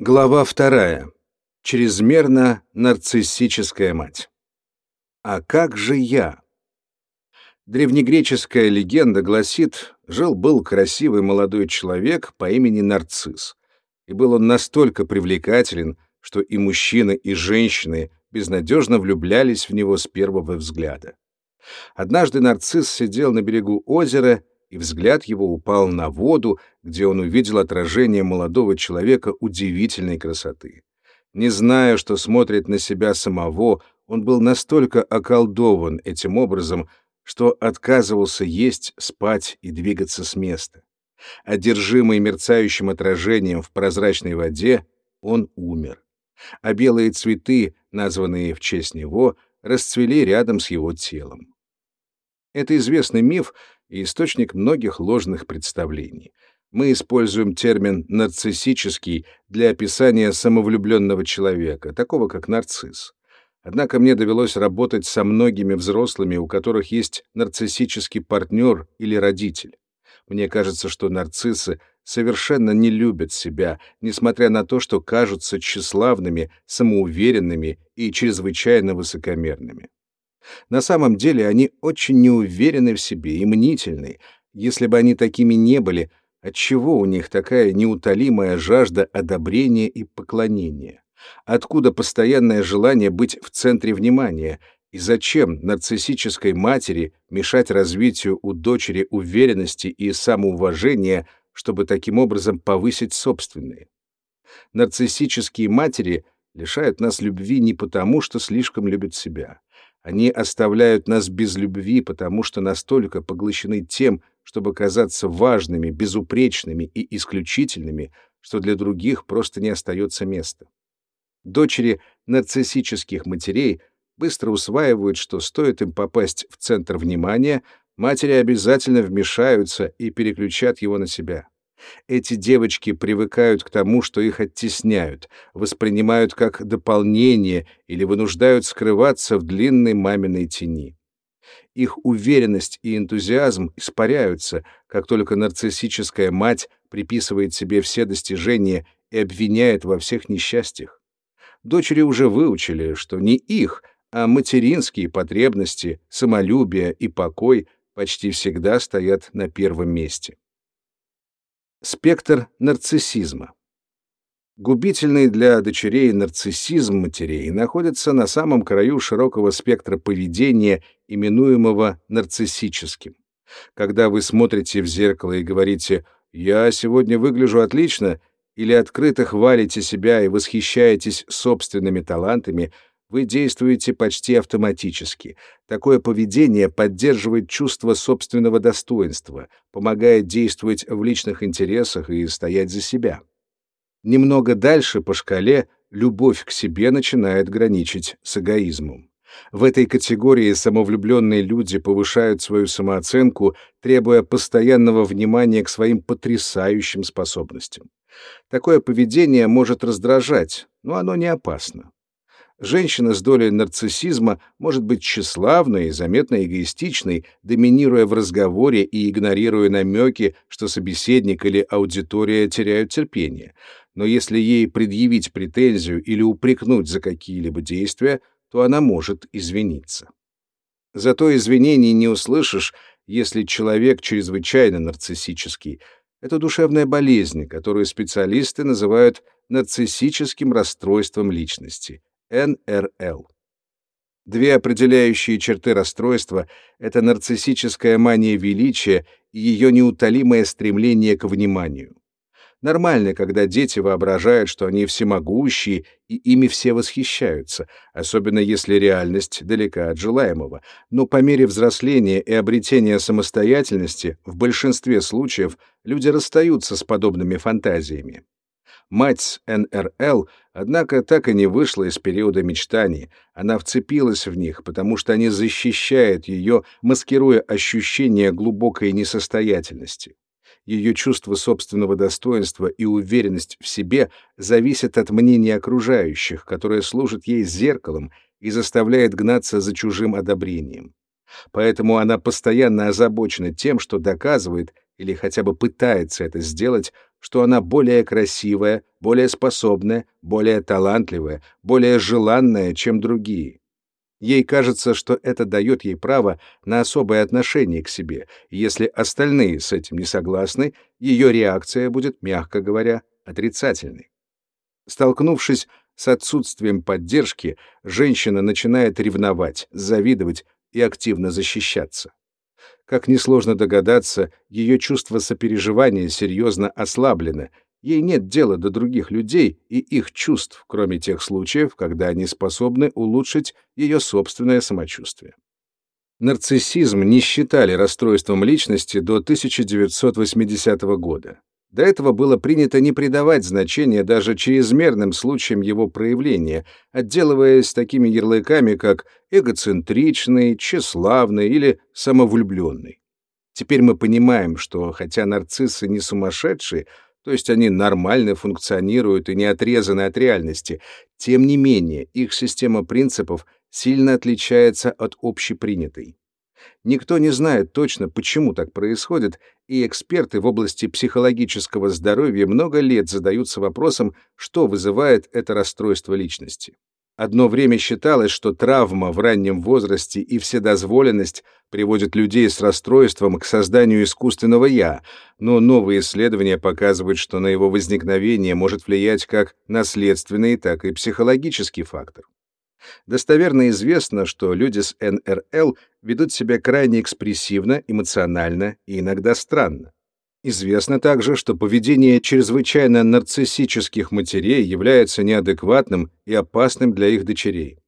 Глава вторая. Чрезмерно нарциссическая мать. А как же я? Древнегреческая легенда гласит, жил-был красивый молодой человек по имени Нарцисс. И был он настолько привлекателен, что и мужчины, и женщины безнадежно влюблялись в него с первого взгляда. Однажды Нарцисс сидел на берегу озера и взгляд его упал на воду, где он увидел отражение молодого человека удивительной красоты. Не зная, что смотрит на себя самого, он был настолько околдован этим образом, что отказывался есть, спать и двигаться с места. Одержимый мерцающим отражением в прозрачной воде, он умер. А белые цветы, названные в честь него, расцвели рядом с его телом. Это известный миф, и источник многих ложных представлений. Мы используем термин «нарциссический» для описания самовлюбленного человека, такого как нарцисс. Однако мне довелось работать со многими взрослыми, у которых есть нарциссический партнер или родитель. Мне кажется, что нарциссы совершенно не любят себя, несмотря на то, что кажутся тщеславными, самоуверенными и чрезвычайно высокомерными. На самом деле они очень неуверены в себе и мнительны. Если бы они такими не были, отчего у них такая неутолимая жажда одобрения и поклонения? Откуда постоянное желание быть в центре внимания? И зачем нарциссической матери мешать развитию у дочери уверенности и самоуважения, чтобы таким образом повысить собственные? Нарциссические матери лишают нас любви не потому, что слишком любят себя. Они оставляют нас без любви, потому что настолько поглощены тем, чтобы казаться важными, безупречными и исключительными, что для других просто не остается места. Дочери нарциссических матерей быстро усваивают, что стоит им попасть в центр внимания, матери обязательно вмешаются и переключат его на себя. Эти девочки привыкают к тому, что их оттесняют, воспринимают как дополнение или вынуждают скрываться в длинной маминой тени. Их уверенность и энтузиазм испаряются, как только нарциссическая мать приписывает себе все достижения и обвиняет во всех несчастьях. Дочери уже выучили, что не их, а материнские потребности, самолюбие и покой почти всегда стоят на первом месте. Спектр нарциссизма. Губительный для дочерей нарциссизм матерей находится на самом краю широкого спектра поведения, именуемого нарциссическим. Когда вы смотрите в зеркало и говорите «я сегодня выгляжу отлично», или открыто хвалите себя и восхищаетесь собственными талантами – вы действуете почти автоматически. Такое поведение поддерживает чувство собственного достоинства, помогает действовать в личных интересах и стоять за себя. Немного дальше по шкале любовь к себе начинает граничить с эгоизмом. В этой категории самовлюбленные люди повышают свою самооценку, требуя постоянного внимания к своим потрясающим способностям. Такое поведение может раздражать, но оно не опасно. Женщина с долей нарциссизма может быть тщеславной заметно эгоистичной, доминируя в разговоре и игнорируя намеки, что собеседник или аудитория теряют терпение. Но если ей предъявить претензию или упрекнуть за какие-либо действия, то она может извиниться. Зато извинений не услышишь, если человек чрезвычайно нарциссический. Это душевная болезнь, которую специалисты называют нарциссическим расстройством личности. НРЛ. Две определяющие черты расстройства — это нарциссическая мания величия и ее неутолимое стремление к вниманию. Нормально, когда дети воображают, что они всемогущие, и ими все восхищаются, особенно если реальность далека от желаемого. Но по мере взросления и обретения самостоятельности в большинстве случаев люди расстаются с подобными фантазиями. Мать НРЛ, однако, так и не вышла из периода мечтаний. Она вцепилась в них, потому что они защищают ее, маскируя ощущение глубокой несостоятельности. Ее чувство собственного достоинства и уверенность в себе зависят от мнения окружающих, которое служит ей зеркалом и заставляет гнаться за чужим одобрением. Поэтому она постоянно озабочена тем, что доказывает или хотя бы пытается это сделать, что она более красивая, более способная, более талантливая, более желанная, чем другие. Ей кажется, что это дает ей право на особое отношение к себе, и если остальные с этим не согласны, ее реакция будет, мягко говоря, отрицательной. Столкнувшись с отсутствием поддержки, женщина начинает ревновать, завидовать и активно защищаться. Как несложно догадаться, ее чувство сопереживания серьезно ослаблено, ей нет дела до других людей и их чувств, кроме тех случаев, когда они способны улучшить ее собственное самочувствие. Нарциссизм не считали расстройством личности до 1980 года. До этого было принято не придавать значения даже чрезмерным случаям его проявления, отделываясь такими ярлыками, как эгоцентричный, тщеславный или самовлюбленный. Теперь мы понимаем, что хотя нарциссы не сумасшедшие, то есть они нормально функционируют и не отрезаны от реальности, тем не менее их система принципов сильно отличается от общепринятой. Никто не знает точно, почему так происходит, и эксперты в области психологического здоровья много лет задаются вопросом, что вызывает это расстройство личности. Одно время считалось, что травма в раннем возрасте и вседозволенность приводят людей с расстройством к созданию искусственного «я», но новые исследования показывают, что на его возникновение может влиять как наследственный, так и психологический фактор. Достоверно известно, что люди с НРЛ ведут себя крайне экспрессивно, эмоционально и иногда странно. Известно также, что поведение чрезвычайно нарциссических матерей является неадекватным и опасным для их дочерей.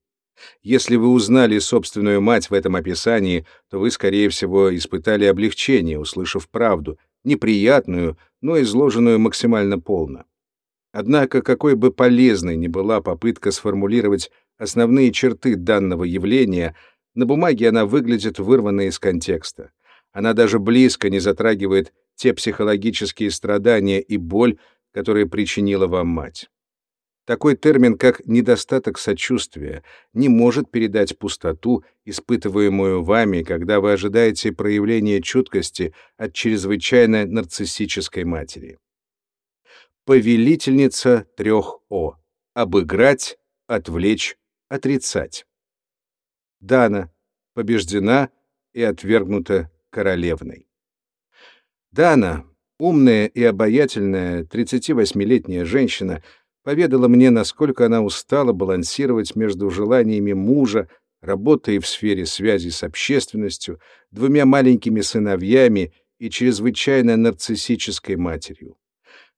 Если вы узнали собственную мать в этом описании, то вы, скорее всего, испытали облегчение, услышав правду, неприятную, но изложенную максимально полно. Однако, какой бы полезной ни была попытка сформулировать основные черты данного явления, на бумаге она выглядит вырванной из контекста. Она даже близко не затрагивает те психологические страдания и боль, которые причинила вам мать. Такой термин, как недостаток сочувствия, не может передать пустоту, испытываемую вами, когда вы ожидаете проявления чуткости от чрезвычайно нарциссической матери. Повелительница трех О. Обыграть, отвлечь, отрицать. Дана побеждена и отвергнута королевной. Дана, умная и обаятельная 38-летняя женщина, поведала мне, насколько она устала балансировать между желаниями мужа, работой в сфере связи с общественностью, двумя маленькими сыновьями и чрезвычайно нарциссической матерью.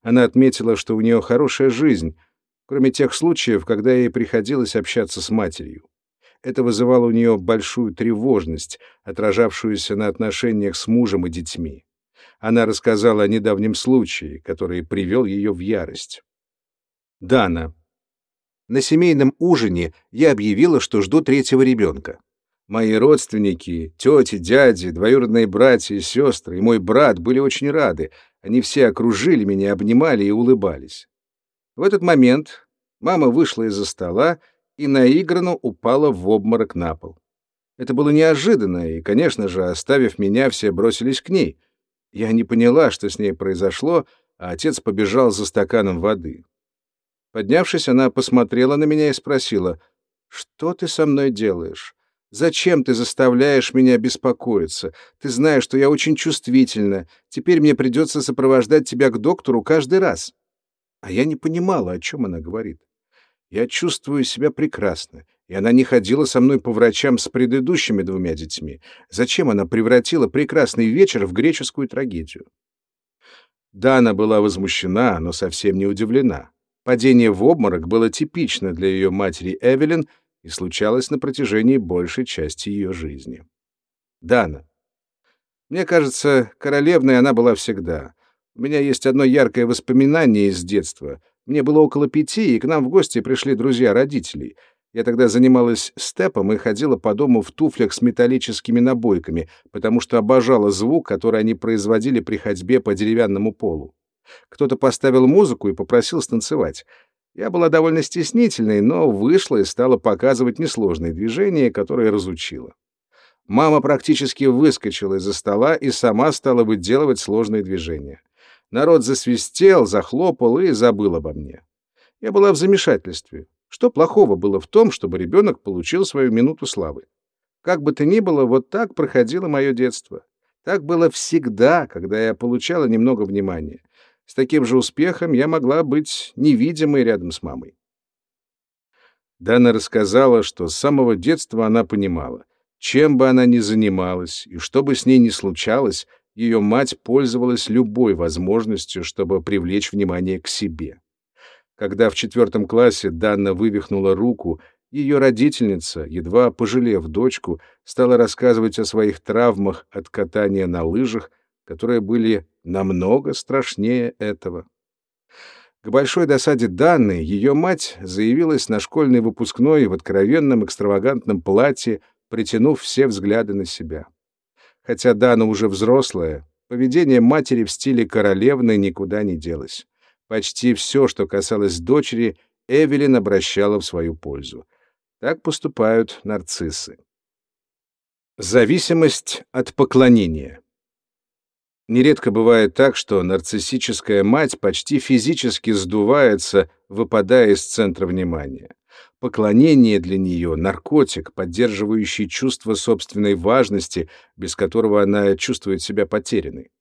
Она отметила, что у нее хорошая жизнь, кроме тех случаев, когда ей приходилось общаться с матерью. Это вызывало у нее большую тревожность, отражавшуюся на отношениях с мужем и детьми. Она рассказала о недавнем случае, который привел ее в ярость. Дана. На семейном ужине я объявила, что жду третьего ребенка. Мои родственники, тети, дяди, двоюродные братья и сестры и мой брат были очень рады. Они все окружили меня, обнимали и улыбались. В этот момент мама вышла из-за стола и наигранно упала в обморок на пол. Это было неожиданно, и, конечно же, оставив меня, все бросились к ней. Я не поняла, что с ней произошло, а отец побежал за стаканом воды. Поднявшись, она посмотрела на меня и спросила, «Что ты со мной делаешь? Зачем ты заставляешь меня беспокоиться? Ты знаешь, что я очень чувствительна. Теперь мне придется сопровождать тебя к доктору каждый раз». А я не понимала, о чем она говорит. Я чувствую себя прекрасно, и она не ходила со мной по врачам с предыдущими двумя детьми. Зачем она превратила прекрасный вечер в греческую трагедию? Да, она была возмущена, но совсем не удивлена. Падение в обморок было типично для ее матери Эвелин и случалось на протяжении большей части ее жизни. Дана. Мне кажется, королевной она была всегда. У меня есть одно яркое воспоминание из детства — мне было около пяти, и к нам в гости пришли друзья родителей. Я тогда занималась степом и ходила по дому в туфлях с металлическими набойками, потому что обожала звук, который они производили при ходьбе по деревянному полу. Кто-то поставил музыку и попросил станцевать. Я была довольно стеснительной, но вышла и стала показывать несложные движения, которые разучила. Мама практически выскочила из-за стола и сама стала выделывать сложные движения. Народ засвистел, захлопал и забыл обо мне. Я была в замешательстве. Что плохого было в том, чтобы ребенок получил свою минуту славы? Как бы то ни было, вот так проходило мое детство. Так было всегда, когда я получала немного внимания. С таким же успехом я могла быть невидимой рядом с мамой. Дана рассказала, что с самого детства она понимала, чем бы она ни занималась и что бы с ней ни случалось, ее мать пользовалась любой возможностью, чтобы привлечь внимание к себе. Когда в четвертом классе Дана вывихнула руку, ее родительница, едва пожалев дочку, стала рассказывать о своих травмах от катания на лыжах, которые были намного страшнее этого. К большой досаде Данны ее мать заявилась на школьный выпускной в откровенном экстравагантном платье, притянув все взгляды на себя. Хотя Дана уже взрослая, поведение матери в стиле королевны никуда не делось. Почти все, что касалось дочери, Эвелин обращала в свою пользу. Так поступают нарциссы. Зависимость от поклонения. Нередко бывает так, что нарциссическая мать почти физически сдувается, выпадая из центра внимания. Поклонение для нее — наркотик, поддерживающий чувство собственной важности, без которого она чувствует себя потерянной.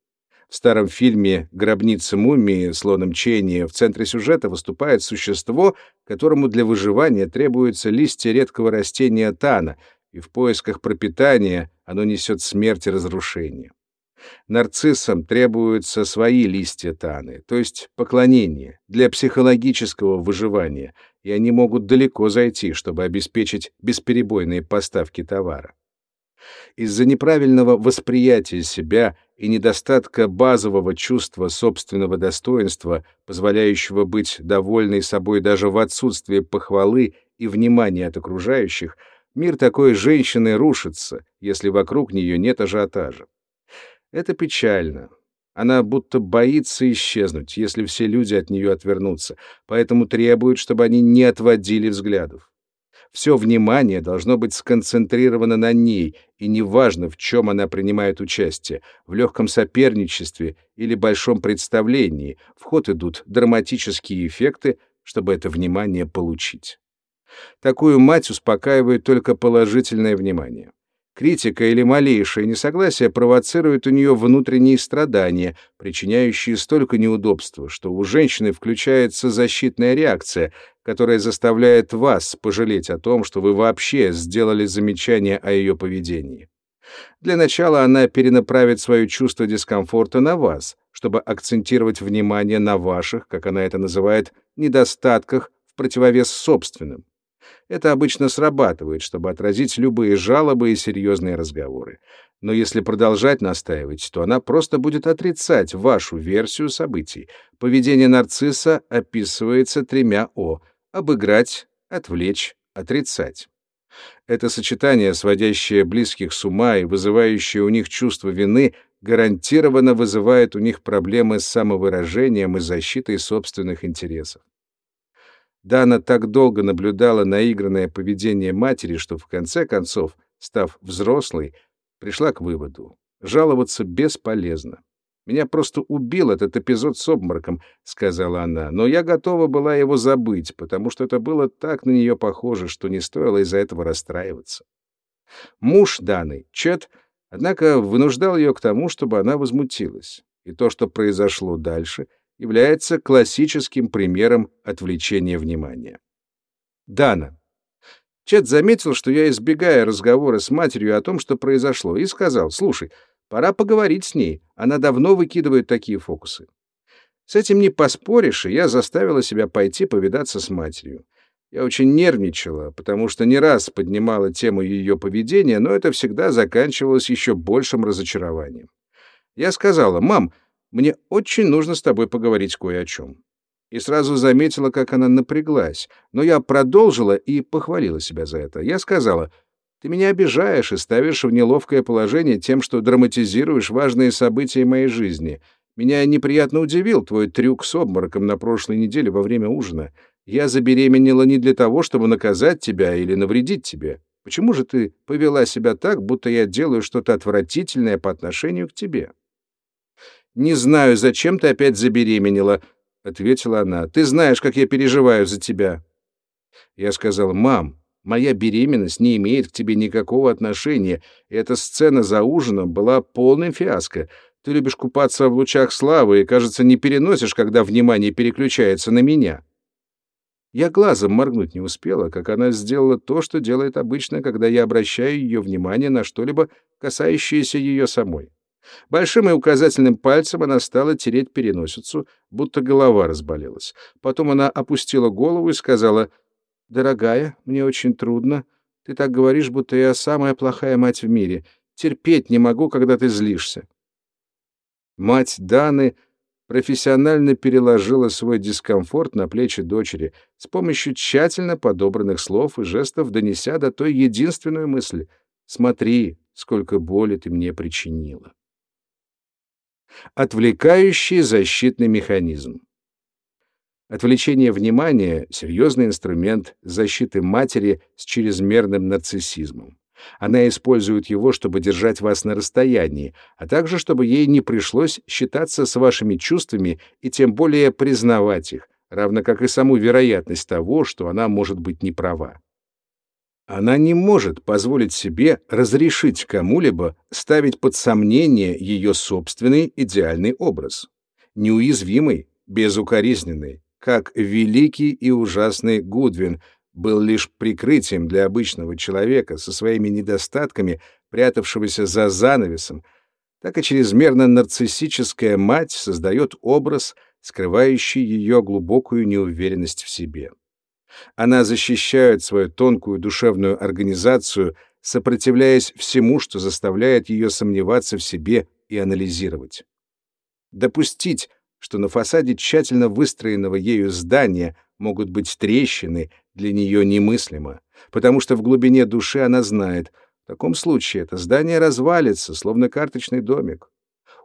В старом фильме «Гробница мумии» Слоном Ченни в центре сюжета выступает существо, которому для выживания требуются листья редкого растения тана, и в поисках пропитания оно несет смерть и разрушение. Нарциссам требуются свои листья таны, то есть поклонение, для психологического выживания, и они могут далеко зайти, чтобы обеспечить бесперебойные поставки товара. Из-за неправильного восприятия себя и недостатка базового чувства собственного достоинства, позволяющего быть довольной собой даже в отсутствии похвалы и внимания от окружающих, мир такой женщины рушится, если вокруг нее нет ажиотажа. Это печально. Она будто боится исчезнуть, если все люди от нее отвернутся, поэтому требует, чтобы они не отводили взглядов. Все внимание должно быть сконцентрировано на ней, и неважно, в чем она принимает участие, в легком соперничестве или большом представлении, в ход идут драматические эффекты, чтобы это внимание получить. Такую мать успокаивает только положительное внимание. Критика или малейшее несогласие провоцирует у нее внутренние страдания, причиняющие столько неудобства, что у женщины включается защитная реакция, которая заставляет вас пожалеть о том, что вы вообще сделали замечание о ее поведении. Для начала она перенаправит свое чувство дискомфорта на вас, чтобы акцентировать внимание на ваших, как она это называет, недостатках в противовес собственным. Это обычно срабатывает, чтобы отразить любые жалобы и серьезные разговоры. Но если продолжать настаивать, то она просто будет отрицать вашу версию событий. Поведение нарцисса описывается тремя «о» — обыграть, отвлечь, отрицать. Это сочетание, сводящее близких с ума и вызывающее у них чувство вины, гарантированно вызывает у них проблемы с самовыражением и защитой собственных интересов. Дана так долго наблюдала наигранное поведение матери, что в конце концов, став взрослой, пришла к выводу. Жаловаться бесполезно. «Меня просто убил этот эпизод с обмороком», — сказала она, «но я готова была его забыть, потому что это было так на нее похоже, что не стоило из-за этого расстраиваться». Муж Даны, Чет, однако вынуждал ее к тому, чтобы она возмутилась. И то, что произошло дальше — является классическим примером отвлечения внимания. Дана. Чет заметил, что я избегаю разговора с матерью о том, что произошло, и сказал, «Слушай, пора поговорить с ней, она давно выкидывает такие фокусы». С этим не поспоришь, и я заставила себя пойти повидаться с матерью. Я очень нервничала, потому что не раз поднимала тему ее поведения, но это всегда заканчивалось еще большим разочарованием. Я сказала, «Мам, мне очень нужно с тобой поговорить кое о чем». И сразу заметила, как она напряглась, но я продолжила и похвалила себя за это. Я сказала, «Ты меня обижаешь и ставишь в неловкое положение тем, что драматизируешь важные события моей жизни. Меня неприятно удивил твой трюк с обмороком на прошлой неделе во время ужина. Я забеременела не для того, чтобы наказать тебя или навредить тебе. Почему же ты повела себя так, будто я делаю что-то отвратительное по отношению к тебе? Не знаю, зачем ты опять забеременела, ответила она. Ты знаешь, как я переживаю за тебя. Я сказал: "Мам, моя беременность не имеет к тебе никакого отношения. Эта сцена за ужином была полным фиаско. Ты любишь купаться в лучах славы и, кажется, не переносишь, когда внимание переключается на меня". Я глазом моргнуть не успела, как она сделала то, что делает обычно, когда я обращаю ее внимание на что-либо, касающееся ее самой. Большим и указательным пальцем она стала тереть переносицу, будто голова разболелась. Потом она опустила голову и сказала, «Дорогая, мне очень трудно. Ты так говоришь, будто я самая плохая мать в мире. Терпеть не могу, когда ты злишься». Мать Даны профессионально переложила свой дискомфорт на плечи дочери с помощью тщательно подобранных слов и жестов, донеся до той единственную мысль «Смотри, сколько боли ты мне причинила». Отвлекающий защитный механизм. Отвлечение внимания — серьезный инструмент защиты матери с чрезмерным нарциссизмом. Она использует его, чтобы держать вас на расстоянии, а также чтобы ей не пришлось считаться с вашими чувствами и тем более признавать их, равно как и саму вероятность того, что она может быть неправа. Она не может позволить себе разрешить кому-либо ставить под сомнение ее собственный идеальный образ. Неуязвимый, безукоризненный, как великий и ужасный Гудвин был лишь прикрытием для обычного человека со своими недостатками, прятавшегося за занавесом, так и чрезмерно нарциссическая мать создает образ, скрывающий ее глубокую неуверенность в себе. Она защищает свою тонкую душевную организацию, сопротивляясь всему, что заставляет ее сомневаться в себе и анализировать. Допустить, что на фасаде тщательно выстроенного ею здания могут быть трещины, для нее немыслимо, потому что в глубине души она знает, в таком случае это здание развалится, словно карточный домик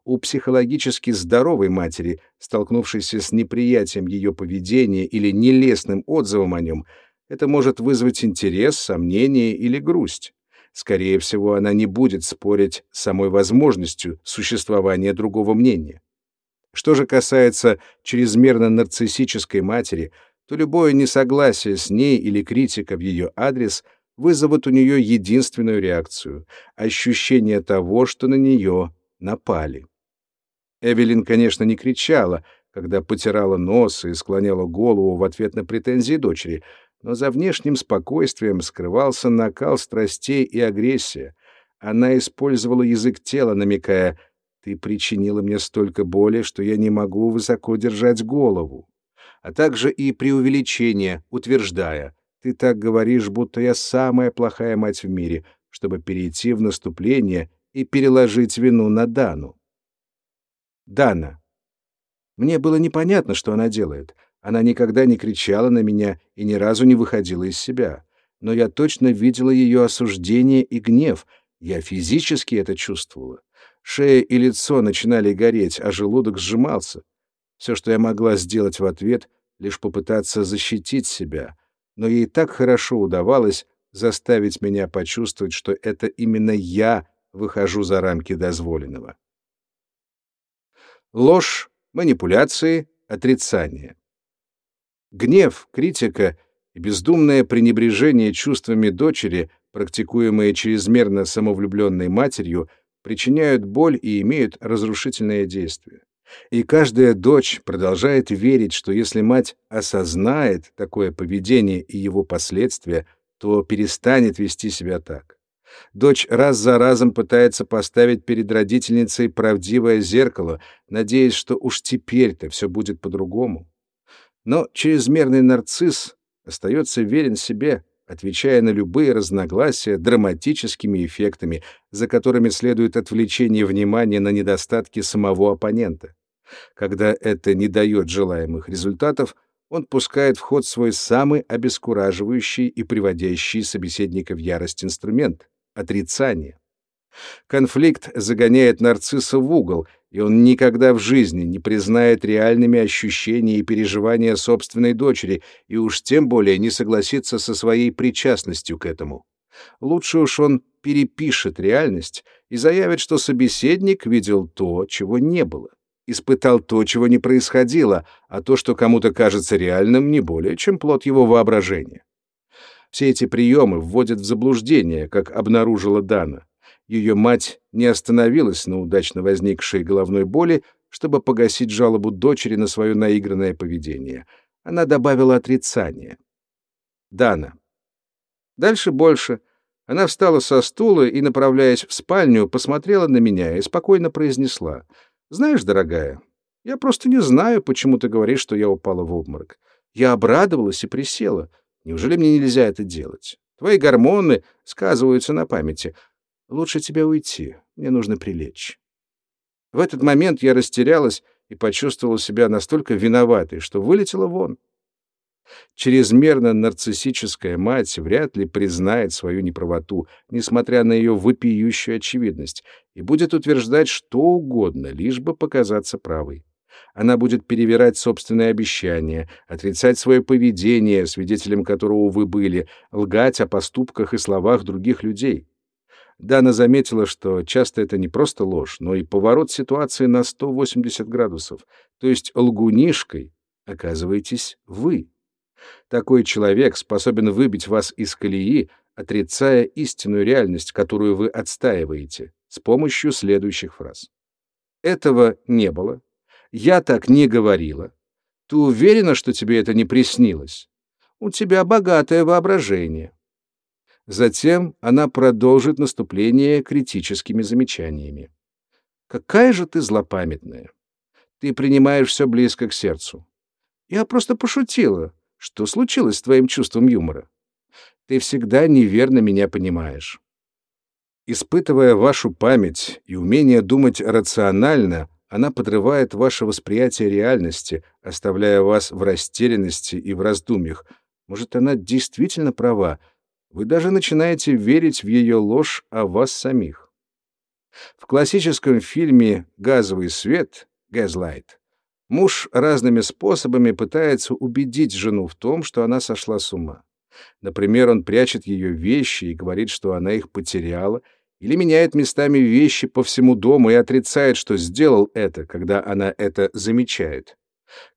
у психологически здоровой матери, столкнувшейся с неприятием ее поведения или нелестным отзывом о нем, это может вызвать интерес, сомнение или грусть. Скорее всего, она не будет спорить с самой возможностью существования другого мнения. Что же касается чрезмерно нарциссической матери, то любое несогласие с ней или критика в ее адрес вызовут у нее единственную реакцию — ощущение того, что на нее напали. Эвелин, конечно, не кричала, когда потирала нос и склоняла голову в ответ на претензии дочери, но за внешним спокойствием скрывался накал страстей и агрессия. Она использовала язык тела, намекая «Ты причинила мне столько боли, что я не могу высоко держать голову», а также и преувеличение, утверждая «Ты так говоришь, будто я самая плохая мать в мире», чтобы перейти в наступление и переложить вину на Дану. Дана. Мне было непонятно, что она делает. Она никогда не кричала на меня и ни разу не выходила из себя. Но я точно видела ее осуждение и гнев. Я физически это чувствовала. Шея и лицо начинали гореть, а желудок сжимался. Все, что я могла сделать в ответ, лишь попытаться защитить себя. Но ей так хорошо удавалось заставить меня почувствовать, что это именно я выхожу за рамки дозволенного ложь, манипуляции, отрицание. Гнев, критика и бездумное пренебрежение чувствами дочери, практикуемые чрезмерно самовлюбленной матерью, причиняют боль и имеют разрушительное действие. И каждая дочь продолжает верить, что если мать осознает такое поведение и его последствия, то перестанет вести себя так. Дочь раз за разом пытается поставить перед родительницей правдивое зеркало, надеясь, что уж теперь-то все будет по-другому. Но чрезмерный нарцисс остается верен себе, отвечая на любые разногласия драматическими эффектами, за которыми следует отвлечение внимания на недостатки самого оппонента. Когда это не дает желаемых результатов, он пускает в ход свой самый обескураживающий и приводящий собеседника в ярость инструмент отрицание. Конфликт загоняет нарцисса в угол, и он никогда в жизни не признает реальными ощущения и переживания собственной дочери, и уж тем более не согласится со своей причастностью к этому. Лучше уж он перепишет реальность и заявит, что собеседник видел то, чего не было, испытал то, чего не происходило, а то, что кому-то кажется реальным, не более чем плод его воображения. Все эти приемы вводят в заблуждение, как обнаружила Дана. Ее мать не остановилась на удачно возникшей головной боли, чтобы погасить жалобу дочери на свое наигранное поведение. Она добавила отрицание. Дана. Дальше больше. Она встала со стула и, направляясь в спальню, посмотрела на меня и спокойно произнесла. «Знаешь, дорогая, я просто не знаю, почему ты говоришь, что я упала в обморок. Я обрадовалась и присела. Неужели мне нельзя это делать? Твои гормоны сказываются на памяти. Лучше тебе уйти. Мне нужно прилечь». В этот момент я растерялась и почувствовала себя настолько виноватой, что вылетела вон. Чрезмерно нарциссическая мать вряд ли признает свою неправоту, несмотря на ее вопиющую очевидность, и будет утверждать что угодно, лишь бы показаться правой. Она будет перевирать собственные обещания, отрицать свое поведение, свидетелем которого вы были, лгать о поступках и словах других людей. Дана заметила, что часто это не просто ложь, но и поворот ситуации на 180 градусов, то есть лгунишкой оказываетесь вы. Такой человек способен выбить вас из колеи, отрицая истинную реальность, которую вы отстаиваете, с помощью следующих фраз. Этого не было. Я так не говорила. Ты уверена, что тебе это не приснилось? У тебя богатое воображение. Затем она продолжит наступление критическими замечаниями. Какая же ты злопамятная. Ты принимаешь все близко к сердцу. Я просто пошутила. Что случилось с твоим чувством юмора? Ты всегда неверно меня понимаешь. Испытывая вашу память и умение думать рационально, она подрывает ваше восприятие реальности, оставляя вас в растерянности и в раздумьях. Может, она действительно права. Вы даже начинаете верить в ее ложь о вас самих. В классическом фильме «Газовый свет» «Газлайт» Муж разными способами пытается убедить жену в том, что она сошла с ума. Например, он прячет ее вещи и говорит, что она их потеряла, или меняет местами вещи по всему дому и отрицает, что сделал это, когда она это замечает.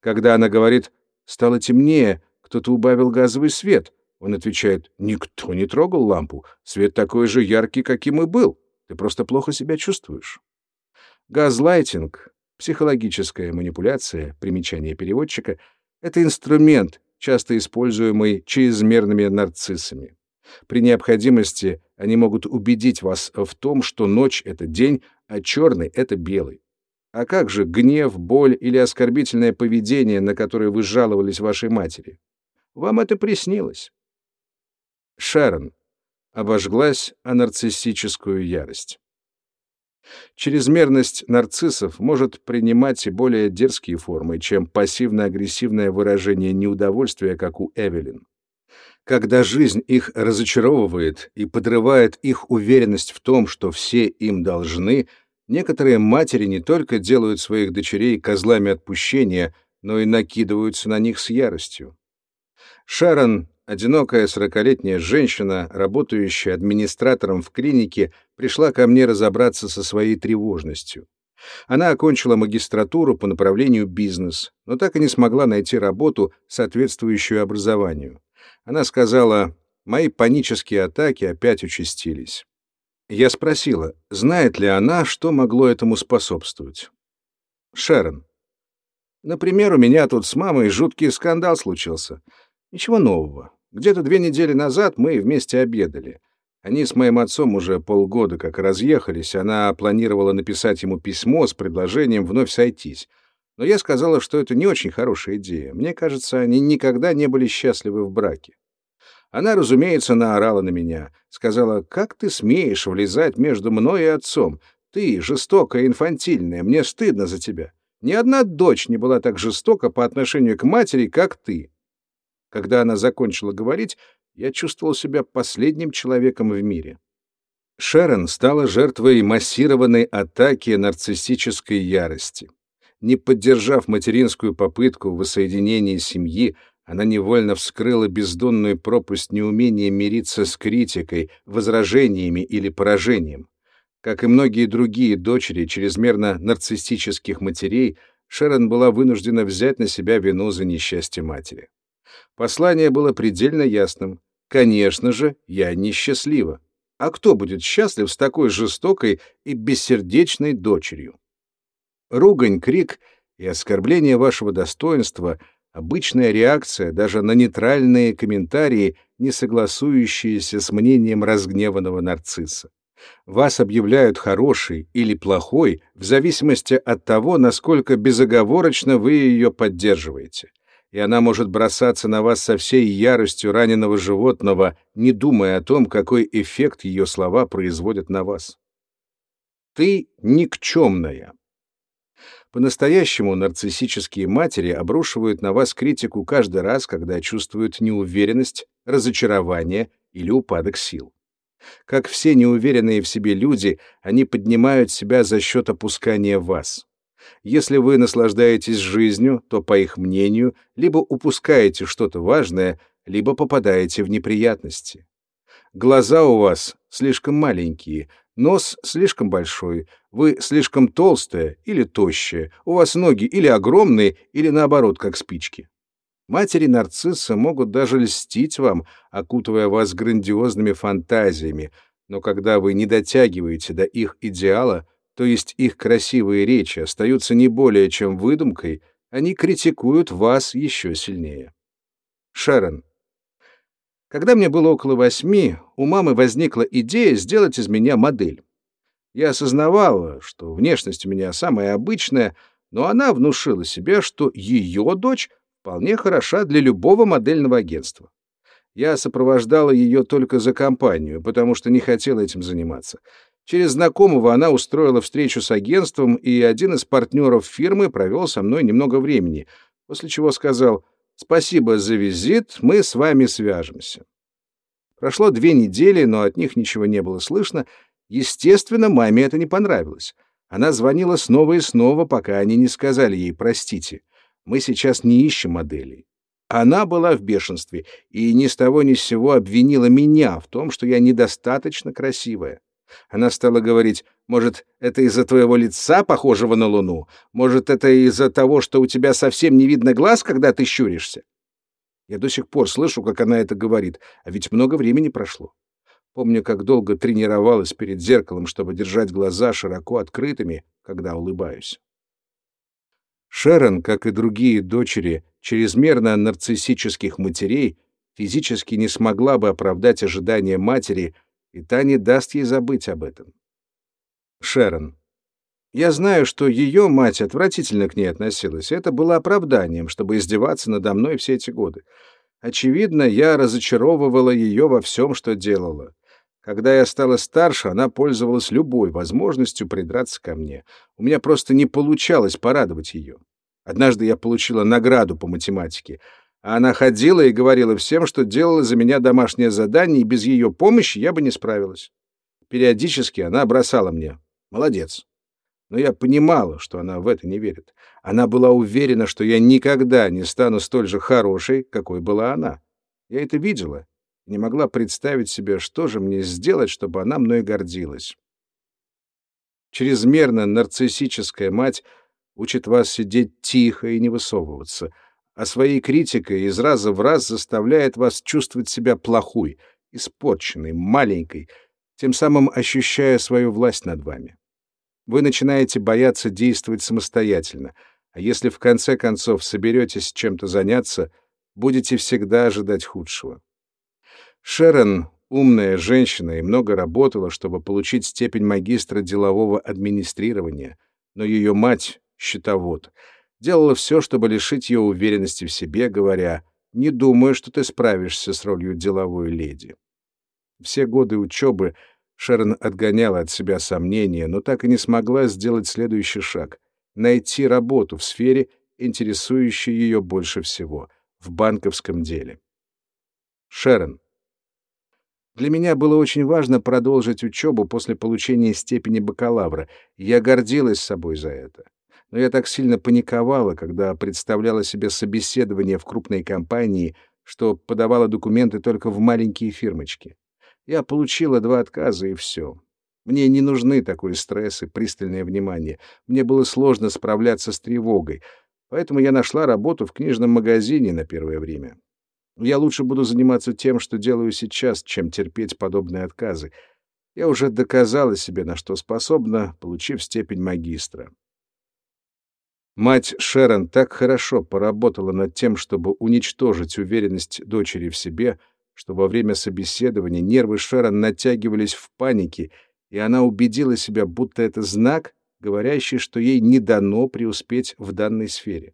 Когда она говорит «стало темнее, кто-то убавил газовый свет», он отвечает «никто не трогал лампу, свет такой же яркий, каким и был, ты просто плохо себя чувствуешь». Газлайтинг Психологическая манипуляция, примечание переводчика, это инструмент, часто используемый чрезмерными нарциссами. При необходимости они могут убедить вас в том, что ночь — это день, а черный — это белый. А как же гнев, боль или оскорбительное поведение, на которое вы жаловались вашей матери? Вам это приснилось. Шерон обожглась о нарциссическую ярость. Чрезмерность нарциссов может принимать и более дерзкие формы, чем пассивно-агрессивное выражение неудовольствия, как у Эвелин. Когда жизнь их разочаровывает и подрывает их уверенность в том, что все им должны, некоторые матери не только делают своих дочерей козлами отпущения, но и накидываются на них с яростью. Шарон Одинокая сорокалетняя женщина, работающая администратором в клинике, пришла ко мне разобраться со своей тревожностью. Она окончила магистратуру по направлению бизнес, но так и не смогла найти работу, соответствующую образованию. Она сказала, мои панические атаки опять участились. Я спросила, знает ли она, что могло этому способствовать. Шерон. Например, у меня тут с мамой жуткий скандал случился. Ничего нового. Где-то две недели назад мы вместе обедали. Они с моим отцом уже полгода как разъехались, она планировала написать ему письмо с предложением вновь сойтись. Но я сказала, что это не очень хорошая идея. Мне кажется, они никогда не были счастливы в браке. Она, разумеется, наорала на меня. Сказала, как ты смеешь влезать между мной и отцом? Ты жестокая, инфантильная, мне стыдно за тебя. Ни одна дочь не была так жестока по отношению к матери, как ты. Когда она закончила говорить, я чувствовал себя последним человеком в мире. Шерон стала жертвой массированной атаки нарциссической ярости. Не поддержав материнскую попытку воссоединения семьи, она невольно вскрыла бездонную пропасть неумения мириться с критикой, возражениями или поражением. Как и многие другие дочери чрезмерно нарциссических матерей, Шерон была вынуждена взять на себя вину за несчастье матери. Послание было предельно ясным. Конечно же, я несчастлива. А кто будет счастлив с такой жестокой и бессердечной дочерью? Ругань, крик и оскорбление вашего достоинства — обычная реакция даже на нейтральные комментарии, не согласующиеся с мнением разгневанного нарцисса. Вас объявляют хорошей или плохой в зависимости от того, насколько безоговорочно вы ее поддерживаете. И она может бросаться на вас со всей яростью раненого животного, не думая о том, какой эффект ее слова производят на вас. Ты никчемная. По-настоящему нарциссические матери обрушивают на вас критику каждый раз, когда чувствуют неуверенность, разочарование или упадок сил. Как все неуверенные в себе люди, они поднимают себя за счет опускания вас. Если вы наслаждаетесь жизнью, то, по их мнению, либо упускаете что-то важное, либо попадаете в неприятности. Глаза у вас слишком маленькие, нос слишком большой, вы слишком толстая или тощая, у вас ноги или огромные, или наоборот, как спички. Матери нарцисса могут даже льстить вам, окутывая вас грандиозными фантазиями, но когда вы не дотягиваете до их идеала, то есть их красивые речи остаются не более чем выдумкой, они критикуют вас еще сильнее. Шерон. Когда мне было около восьми, у мамы возникла идея сделать из меня модель. Я осознавала, что внешность у меня самая обычная, но она внушила себе, что ее дочь вполне хороша для любого модельного агентства. Я сопровождала ее только за компанию, потому что не хотела этим заниматься. Через знакомого она устроила встречу с агентством, и один из партнеров фирмы провел со мной немного времени, после чего сказал «Спасибо за визит, мы с вами свяжемся». Прошло две недели, но от них ничего не было слышно. Естественно, маме это не понравилось. Она звонила снова и снова, пока они не сказали ей «простите». Мы сейчас не ищем моделей. Она была в бешенстве и ни с того ни с сего обвинила меня в том, что я недостаточно красивая. Она стала говорить, может, это из-за твоего лица, похожего на луну? Может, это из-за того, что у тебя совсем не видно глаз, когда ты щуришься? Я до сих пор слышу, как она это говорит, а ведь много времени прошло. Помню, как долго тренировалась перед зеркалом, чтобы держать глаза широко открытыми, когда улыбаюсь. Шерон, как и другие дочери чрезмерно нарциссических матерей, физически не смогла бы оправдать ожидания матери, и та не даст ей забыть об этом. Шерон. Я знаю, что ее мать отвратительно к ней относилась, и это было оправданием, чтобы издеваться надо мной все эти годы. Очевидно, я разочаровывала ее во всем, что делала. Когда я стала старше, она пользовалась любой возможностью придраться ко мне. У меня просто не получалось порадовать ее. Однажды я получила награду по математике, а она ходила и говорила всем, что делала за меня домашнее задание, и без ее помощи я бы не справилась. Периодически она бросала мне «молодец». Но я понимала, что она в это не верит. Она была уверена, что я никогда не стану столь же хорошей, какой была она. Я это видела не могла представить себе, что же мне сделать, чтобы она мной гордилась. Чрезмерно нарциссическая мать учит вас сидеть тихо и не высовываться, а своей критикой из раза в раз заставляет вас чувствовать себя плохой, испорченной, маленькой, тем самым ощущая свою власть над вами. Вы начинаете бояться действовать самостоятельно, а если в конце концов соберетесь чем-то заняться, будете всегда ожидать худшего. Шерон умная женщина и много работала, чтобы получить степень магистра делового администрирования, но ее мать, счетовод, делала все, чтобы лишить ее уверенности в себе, говоря «Не думаю, что ты справишься с ролью деловой леди». Все годы учебы Шерон отгоняла от себя сомнения, но так и не смогла сделать следующий шаг — найти работу в сфере, интересующей ее больше всего — в банковском деле. Шерон, для меня было очень важно продолжить учебу после получения степени бакалавра, я гордилась собой за это. но я так сильно паниковала, когда представляла себе собеседование в крупной компании, что подавала документы только в маленькие фирмочки. Я получила два отказа, и все. Мне не нужны такой стресс и пристальное внимание. Мне было сложно справляться с тревогой, поэтому я нашла работу в книжном магазине на первое время. Я лучше буду заниматься тем, что делаю сейчас, чем терпеть подобные отказы. Я уже доказала себе, на что способна, получив степень магистра. Мать Шерон так хорошо поработала над тем, чтобы уничтожить уверенность дочери в себе, что во время собеседования нервы Шерон натягивались в панике, и она убедила себя, будто это знак, говорящий, что ей не дано преуспеть в данной сфере.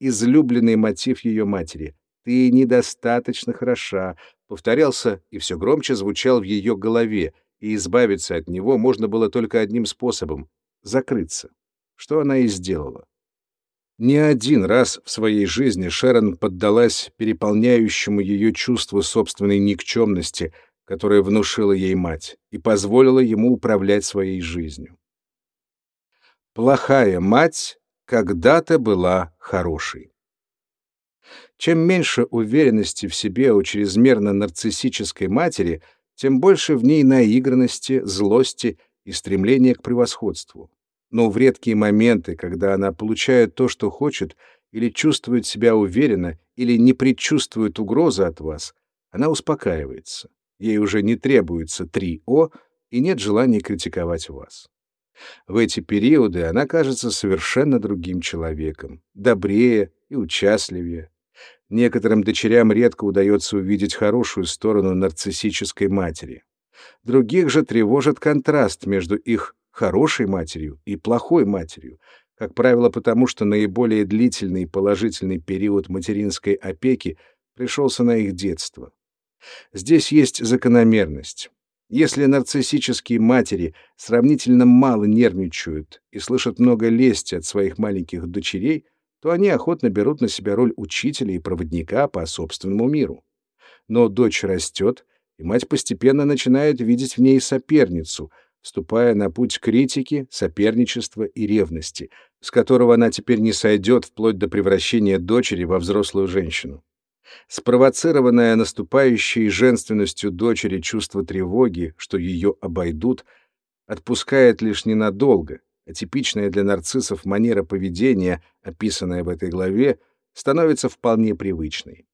Излюбленный мотив ее матери «ты недостаточно хороша» повторялся и все громче звучал в ее голове, и избавиться от него можно было только одним способом — закрыться, что она и сделала. Не один раз в своей жизни Шерон поддалась переполняющему ее чувству собственной никчемности, которое внушила ей мать, и позволила ему управлять своей жизнью. Плохая мать когда-то была хорошей. Чем меньше уверенности в себе у чрезмерно нарциссической матери, тем больше в ней наигранности, злости и стремления к превосходству но в редкие моменты, когда она получает то, что хочет, или чувствует себя уверенно, или не предчувствует угрозы от вас, она успокаивается. Ей уже не требуется три «о» и нет желания критиковать вас. В эти периоды она кажется совершенно другим человеком, добрее и участливее. Некоторым дочерям редко удается увидеть хорошую сторону нарциссической матери. Других же тревожит контраст между их хорошей матерью и плохой матерью, как правило, потому что наиболее длительный положительный период материнской опеки пришелся на их детство. Здесь есть закономерность. Если нарциссические матери сравнительно мало нервничают и слышат много лести от своих маленьких дочерей, то они охотно берут на себя роль учителя и проводника по собственному миру. Но дочь растет, и мать постепенно начинает видеть в ней соперницу — вступая на путь критики, соперничества и ревности, с которого она теперь не сойдет вплоть до превращения дочери во взрослую женщину. Спровоцированное наступающей женственностью дочери чувство тревоги, что ее обойдут, отпускает лишь ненадолго, типичная для нарциссов манера поведения, описанная в этой главе, становится вполне привычной.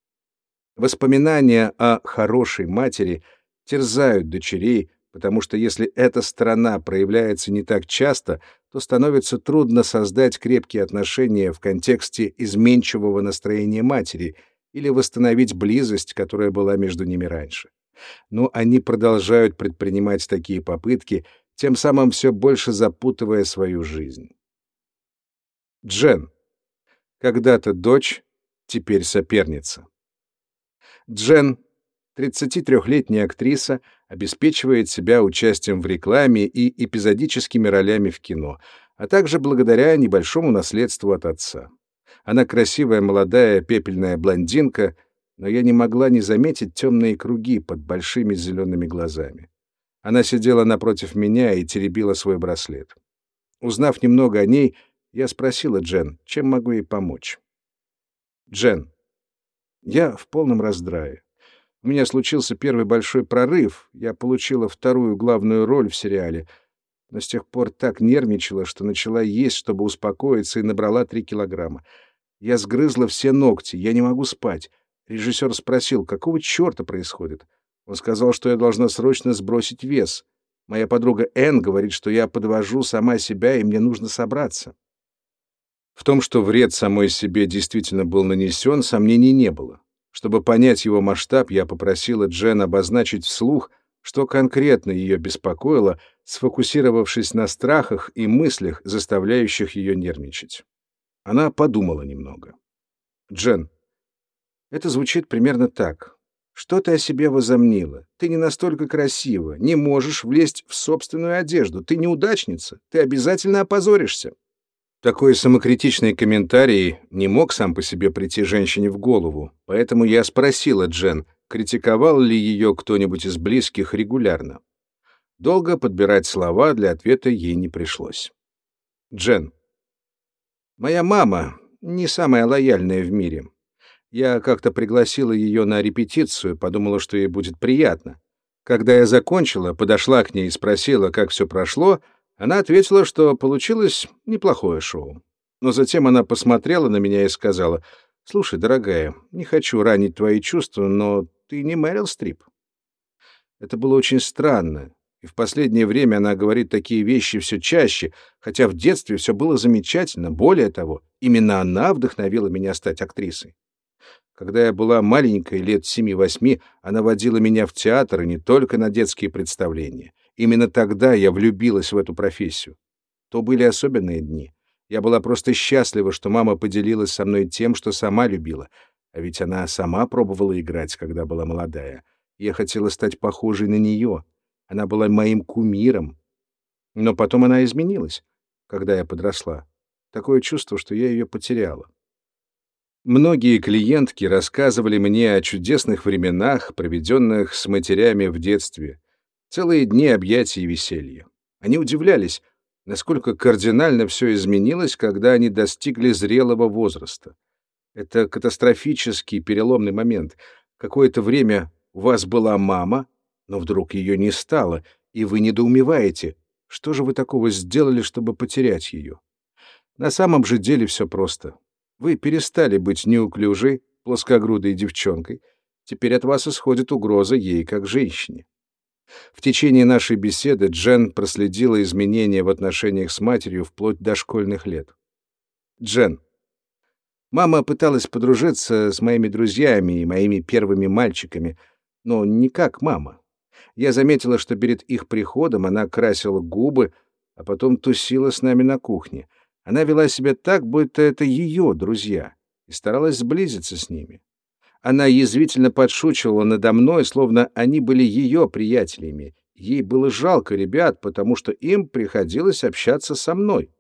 Воспоминания о хорошей матери терзают дочерей, потому что если эта сторона проявляется не так часто, то становится трудно создать крепкие отношения в контексте изменчивого настроения матери или восстановить близость, которая была между ними раньше. Но они продолжают предпринимать такие попытки, тем самым все больше запутывая свою жизнь. Джен. Когда-то дочь, теперь соперница. Джен 33-летняя актриса обеспечивает себя участием в рекламе и эпизодическими ролями в кино, а также благодаря небольшому наследству от отца. Она красивая молодая пепельная блондинка, но я не могла не заметить темные круги под большими зелеными глазами. Она сидела напротив меня и теребила свой браслет. Узнав немного о ней, я спросила Джен, чем могу ей помочь. Джен, я в полном раздрае. У меня случился первый большой прорыв, я получила вторую главную роль в сериале, но с тех пор так нервничала, что начала есть, чтобы успокоиться, и набрала три килограмма. Я сгрызла все ногти, я не могу спать. Режиссер спросил, какого черта происходит. Он сказал, что я должна срочно сбросить вес. Моя подруга Энн говорит, что я подвожу сама себя, и мне нужно собраться. В том, что вред самой себе действительно был нанесен, сомнений не было. Чтобы понять его масштаб, я попросила Джен обозначить вслух, что конкретно ее беспокоило, сфокусировавшись на страхах и мыслях, заставляющих ее нервничать. Она подумала немного. «Джен, это звучит примерно так. Что ты о себе возомнила? Ты не настолько красива, не можешь влезть в собственную одежду, ты неудачница, ты обязательно опозоришься». Такой самокритичный комментарий не мог сам по себе прийти женщине в голову, поэтому я спросила Джен, критиковал ли ее кто-нибудь из близких регулярно. Долго подбирать слова для ответа ей не пришлось. Джен. Моя мама не самая лояльная в мире. Я как-то пригласила ее на репетицию, подумала, что ей будет приятно. Когда я закончила, подошла к ней и спросила, как все прошло, она ответила, что получилось неплохое шоу. Но затем она посмотрела на меня и сказала, «Слушай, дорогая, не хочу ранить твои чувства, но ты не Мэрил Стрип». Это было очень странно, и в последнее время она говорит такие вещи все чаще, хотя в детстве все было замечательно. Более того, именно она вдохновила меня стать актрисой. Когда я была маленькой, лет семи-восьми, она водила меня в театр и не только на детские представления. Именно тогда я влюбилась в эту профессию. То были особенные дни. Я была просто счастлива, что мама поделилась со мной тем, что сама любила. А ведь она сама пробовала играть, когда была молодая. Я хотела стать похожей на нее. Она была моим кумиром. Но потом она изменилась, когда я подросла. Такое чувство, что я ее потеряла. Многие клиентки рассказывали мне о чудесных временах, проведенных с матерями в детстве. Целые дни объятий и веселья. Они удивлялись, насколько кардинально все изменилось, когда они достигли зрелого возраста. Это катастрофический переломный момент. Какое-то время у вас была мама, но вдруг ее не стало, и вы недоумеваете, что же вы такого сделали, чтобы потерять ее. На самом же деле все просто. Вы перестали быть неуклюжей, плоскогрудой девчонкой. Теперь от вас исходит угроза ей как женщине. В течение нашей беседы Джен проследила изменения в отношениях с матерью вплоть до школьных лет. Джен. Мама пыталась подружиться с моими друзьями и моими первыми мальчиками, но не как мама. Я заметила, что перед их приходом она красила губы, а потом тусила с нами на кухне — она вела себя так, будто это ее друзья, и старалась сблизиться с ними. Она язвительно подшучивала надо мной, словно они были ее приятелями. Ей было жалко ребят, потому что им приходилось общаться со мной.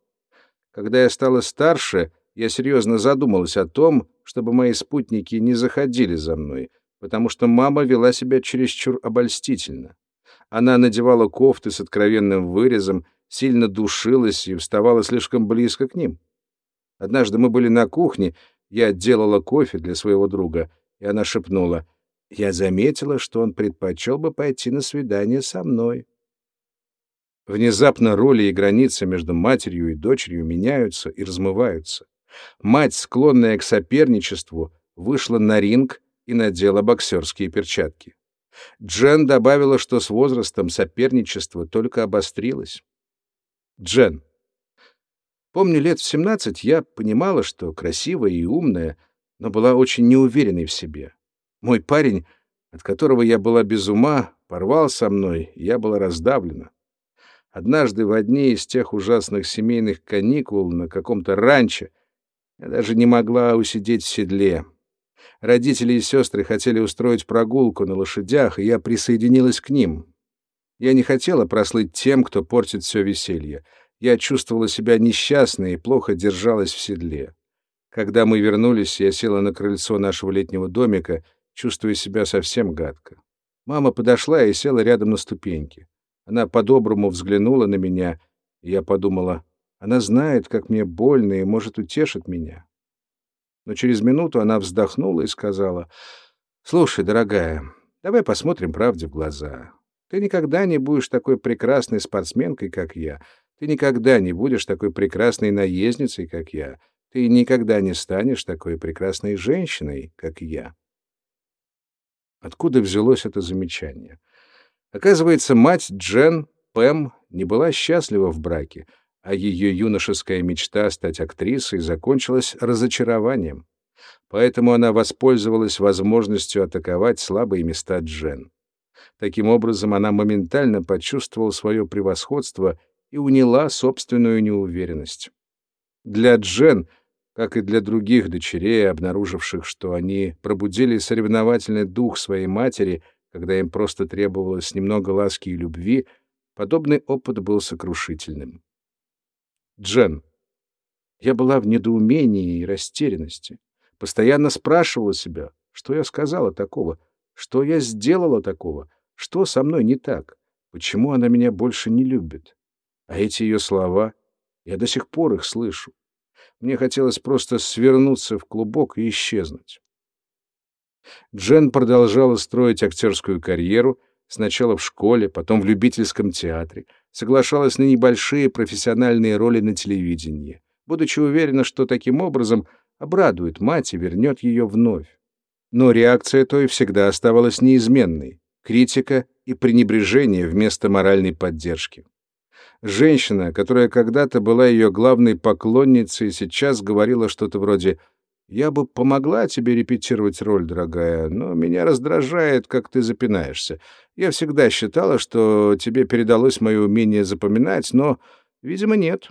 Когда я стала старше, я серьезно задумалась о том, чтобы мои спутники не заходили за мной, потому что мама вела себя чересчур обольстительно. Она надевала кофты с откровенным вырезом сильно душилась и вставала слишком близко к ним. Однажды мы были на кухне, я делала кофе для своего друга, и она шепнула, «Я заметила, что он предпочел бы пойти на свидание со мной». Внезапно роли и границы между матерью и дочерью меняются и размываются. Мать, склонная к соперничеству, вышла на ринг и надела боксерские перчатки. Джен добавила, что с возрастом соперничество только обострилось. Джен. Помню, лет в семнадцать я понимала, что красивая и умная, но была очень неуверенной в себе. Мой парень, от которого я была без ума, порвал со мной, я была раздавлена. Однажды в одни из тех ужасных семейных каникул на каком-то ранчо я даже не могла усидеть в седле. Родители и сестры хотели устроить прогулку на лошадях, и я присоединилась к ним. Я не хотела прослыть тем, кто портит все веселье. Я чувствовала себя несчастной и плохо держалась в седле. Когда мы вернулись, я села на крыльцо нашего летнего домика, чувствуя себя совсем гадко. Мама подошла и села рядом на ступеньке. Она по-доброму взглянула на меня, и я подумала, она знает, как мне больно и может утешить меня. Но через минуту она вздохнула и сказала, «Слушай, дорогая, давай посмотрим правде в глаза. Ты никогда не будешь такой прекрасной спортсменкой, как я. Ты никогда не будешь такой прекрасной наездницей, как я. Ты никогда не станешь такой прекрасной женщиной, как я. Откуда взялось это замечание? Оказывается, мать Джен, Пэм, не была счастлива в браке, а ее юношеская мечта стать актрисой закончилась разочарованием. Поэтому она воспользовалась возможностью атаковать слабые места Джен. Таким образом, она моментально почувствовала свое превосходство и уняла собственную неуверенность. Для Джен, как и для других дочерей, обнаруживших, что они пробудили соревновательный дух своей матери, когда им просто требовалось немного ласки и любви, подобный опыт был сокрушительным. Джен. Я была в недоумении и растерянности. Постоянно спрашивала себя, что я сказала такого, что я сделала такого, что со мной не так? Почему она меня больше не любит? А эти ее слова, я до сих пор их слышу. Мне хотелось просто свернуться в клубок и исчезнуть. Джен продолжала строить актерскую карьеру, сначала в школе, потом в любительском театре, соглашалась на небольшие профессиональные роли на телевидении, будучи уверена, что таким образом обрадует мать и вернет ее вновь. Но реакция той всегда оставалась неизменной — критика и пренебрежение вместо моральной поддержки. Женщина, которая когда-то была ее главной поклонницей, сейчас говорила что-то вроде «Я бы помогла тебе репетировать роль, дорогая, но меня раздражает, как ты запинаешься. Я всегда считала, что тебе передалось мое умение запоминать, но, видимо, нет».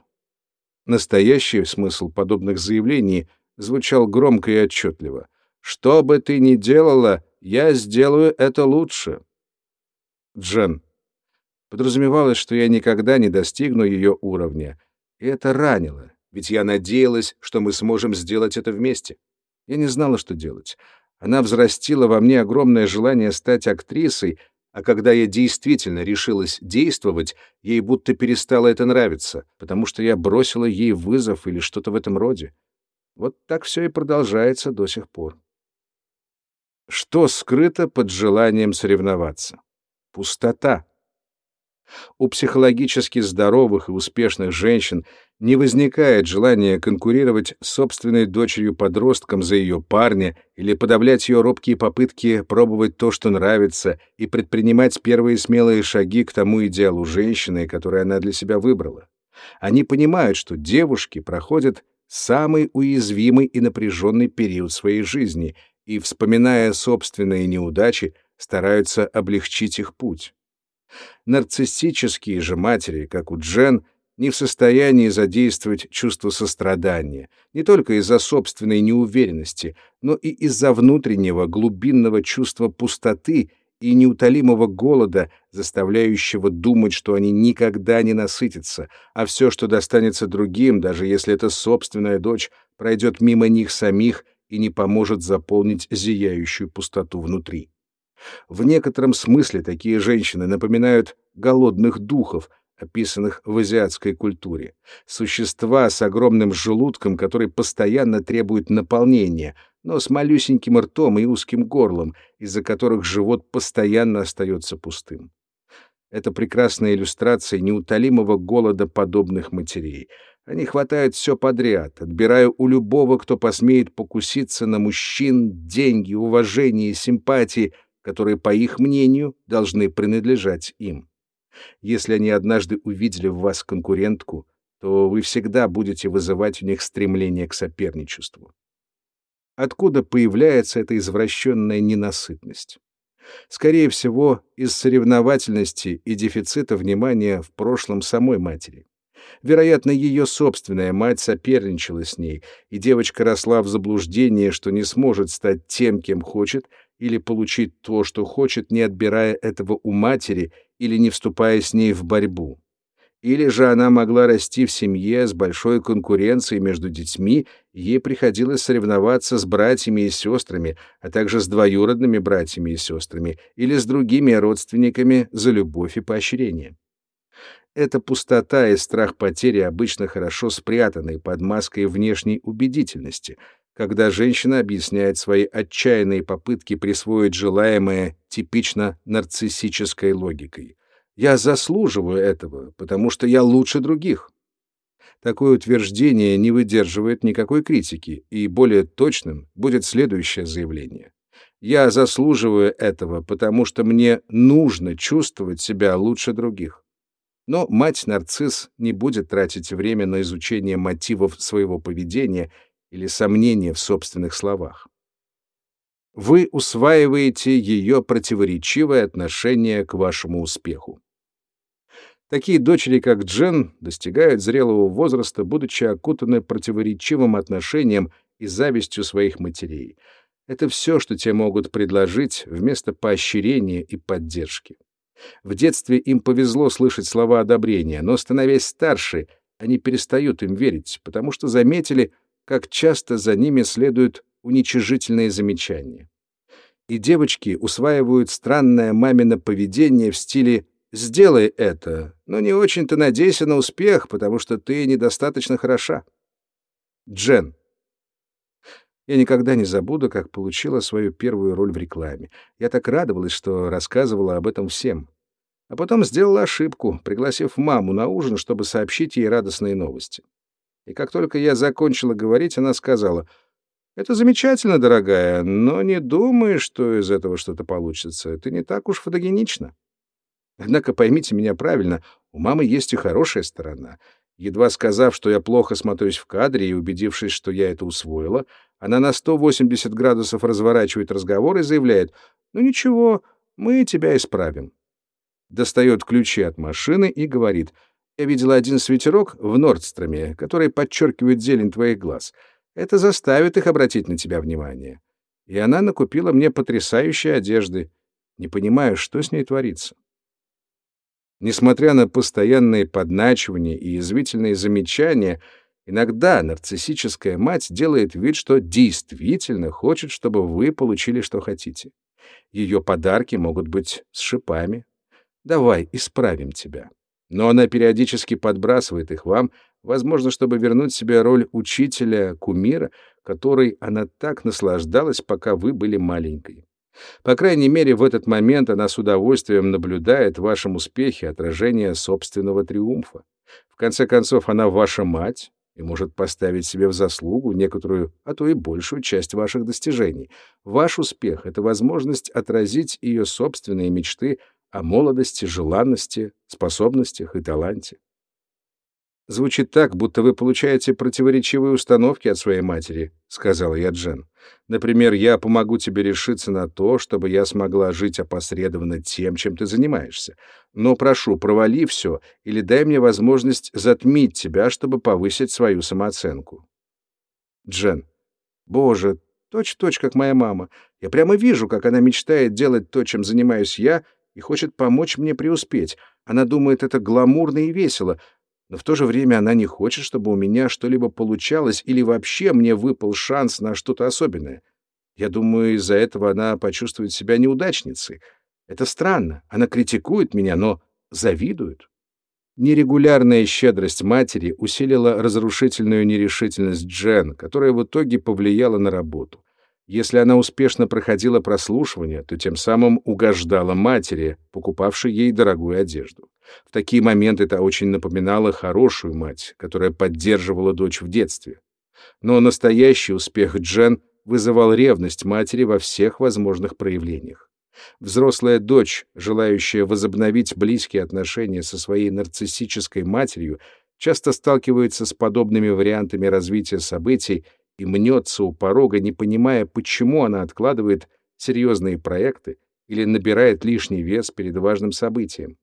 Настоящий смысл подобных заявлений звучал громко и отчетливо. «Что бы ты ни делала, я сделаю это лучше». Джен, Подразумевалось, что я никогда не достигну ее уровня. И это ранило, ведь я надеялась, что мы сможем сделать это вместе. Я не знала, что делать. Она взрастила во мне огромное желание стать актрисой, а когда я действительно решилась действовать, ей будто перестало это нравиться, потому что я бросила ей вызов или что-то в этом роде. Вот так все и продолжается до сих пор. Что скрыто под желанием соревноваться? Пустота. У психологически здоровых и успешных женщин не возникает желания конкурировать с собственной дочерью-подростком за ее парня или подавлять ее робкие попытки пробовать то, что нравится, и предпринимать первые смелые шаги к тому идеалу женщины, который она для себя выбрала. Они понимают, что девушки проходят самый уязвимый и напряженный период своей жизни и, вспоминая собственные неудачи, стараются облегчить их путь. Нарциссические же матери, как у Джен, не в состоянии задействовать чувство сострадания, не только из-за собственной неуверенности, но и из-за внутреннего глубинного чувства пустоты и неутолимого голода, заставляющего думать, что они никогда не насытятся, а все, что достанется другим, даже если это собственная дочь, пройдет мимо них самих и не поможет заполнить зияющую пустоту внутри. В некотором смысле такие женщины напоминают голодных духов, описанных в азиатской культуре. Существа с огромным желудком, который постоянно требует наполнения, но с малюсеньким ртом и узким горлом, из-за которых живот постоянно остается пустым. Это прекрасная иллюстрация неутолимого голода подобных матерей. Они хватают все подряд, отбирая у любого, кто посмеет покуситься на мужчин, деньги, уважение и симпатии, которые, по их мнению, должны принадлежать им. Если они однажды увидели в вас конкурентку, то вы всегда будете вызывать у них стремление к соперничеству. Откуда появляется эта извращенная ненасытность? Скорее всего, из соревновательности и дефицита внимания в прошлом самой матери. Вероятно, ее собственная мать соперничала с ней, и девочка росла в заблуждении, что не сможет стать тем, кем хочет, или получить то, что хочет, не отбирая этого у матери или не вступая с ней в борьбу. Или же она могла расти в семье с большой конкуренцией между детьми, ей приходилось соревноваться с братьями и сестрами, а также с двоюродными братьями и сестрами или с другими родственниками за любовь и поощрение. Эта пустота и страх потери обычно хорошо спрятаны под маской внешней убедительности — когда женщина объясняет свои отчаянные попытки присвоить желаемое типично нарциссической логикой. «Я заслуживаю этого, потому что я лучше других». Такое утверждение не выдерживает никакой критики, и более точным будет следующее заявление. «Я заслуживаю этого, потому что мне нужно чувствовать себя лучше других». Но мать-нарцисс не будет тратить время на изучение мотивов своего поведения или сомнения в собственных словах. Вы усваиваете ее противоречивое отношение к вашему успеху. Такие дочери, как Джен, достигают зрелого возраста, будучи окутаны противоречивым отношением и завистью своих матерей. Это все, что те могут предложить вместо поощрения и поддержки. В детстве им повезло слышать слова одобрения, но, становясь старше, они перестают им верить, потому что заметили, как часто за ними следуют уничижительные замечания. И девочки усваивают странное мамино поведение в стиле «сделай это, но не очень-то надейся на успех, потому что ты недостаточно хороша». Джен. Я никогда не забуду, как получила свою первую роль в рекламе. Я так радовалась, что рассказывала об этом всем. А потом сделала ошибку, пригласив маму на ужин, чтобы сообщить ей радостные новости. И как только я закончила говорить, она сказала, «Это замечательно, дорогая, но не думай, что из этого что-то получится. Ты не так уж фотогенична». Однако поймите меня правильно, у мамы есть и хорошая сторона. Едва сказав, что я плохо смотрюсь в кадре и убедившись, что я это усвоила, она на 180 градусов разворачивает разговор и заявляет, «Ну ничего, мы тебя исправим». Достает ключи от машины и говорит, «Я видела один свитерок в Нордстроме, который подчеркивает зелень твоих глаз. Это заставит их обратить на тебя внимание». И она накупила мне потрясающие одежды. Не понимаю, что с ней творится. Несмотря на постоянные подначивания и язвительные замечания, иногда нарциссическая мать делает вид, что действительно хочет, чтобы вы получили, что хотите. Ее подарки могут быть с шипами. «Давай, исправим тебя». Но она периодически подбрасывает их вам, возможно, чтобы вернуть себе роль учителя, кумира, которой она так наслаждалась, пока вы были маленькой. По крайней мере, в этот момент она с удовольствием наблюдает в вашем успехе отражение собственного триумфа. В конце концов, она ваша мать и может поставить себе в заслугу некоторую, а то и большую часть ваших достижений. Ваш успех — это возможность отразить ее собственные мечты о молодости, желанности, способностях и таланте. Звучит так, будто вы получаете противоречивые установки от своей матери, сказала я Джен. Например, я помогу тебе решиться на то, чтобы я смогла жить опосредованно тем, чем ты занимаешься. Но прошу, провали все или дай мне возможность затмить тебя, чтобы повысить свою самооценку. Джен. Боже, точь-точь как моя мама. Я прямо вижу, как она мечтает делать то, чем занимаюсь я, и хочет помочь мне преуспеть. Она думает, это гламурно и весело, но в то же время она не хочет, чтобы у меня что-либо получалось или вообще мне выпал шанс на что-то особенное. Я думаю, из-за этого она почувствует себя неудачницей. Это странно. Она критикует меня, но завидует. Нерегулярная щедрость матери усилила разрушительную нерешительность Джен, которая в итоге повлияла на работу. Если она успешно проходила прослушивание, то тем самым угождала матери, покупавшей ей дорогую одежду. В такие моменты это очень напоминало хорошую мать, которая поддерживала дочь в детстве. Но настоящий успех Джен вызывал ревность матери во всех возможных проявлениях. Взрослая дочь, желающая возобновить близкие отношения со своей нарциссической матерью, часто сталкивается с подобными вариантами развития событий и мнется у порога, не понимая, почему она откладывает серьезные проекты или набирает лишний вес перед важным событием.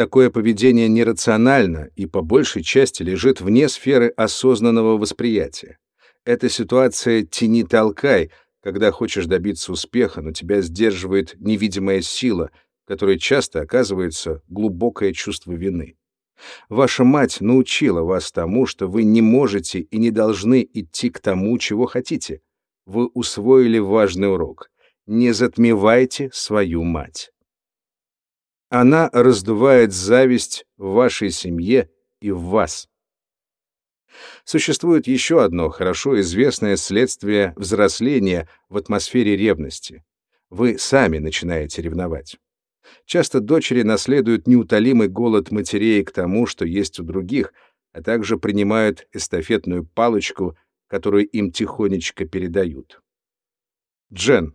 Такое поведение нерационально и по большей части лежит вне сферы осознанного восприятия. Это ситуация «тяни-толкай», когда хочешь добиться успеха, но тебя сдерживает невидимая сила, которой часто оказывается глубокое чувство вины. Ваша мать научила вас тому, что вы не можете и не должны идти к тому, чего хотите. Вы усвоили важный урок. Не затмевайте свою мать. Она раздувает зависть в вашей семье и в вас. Существует еще одно хорошо известное следствие взросления в атмосфере ревности. Вы сами начинаете ревновать. Часто дочери наследуют неутолимый голод матерей к тому, что есть у других, а также принимают эстафетную палочку, которую им тихонечко передают. Джен.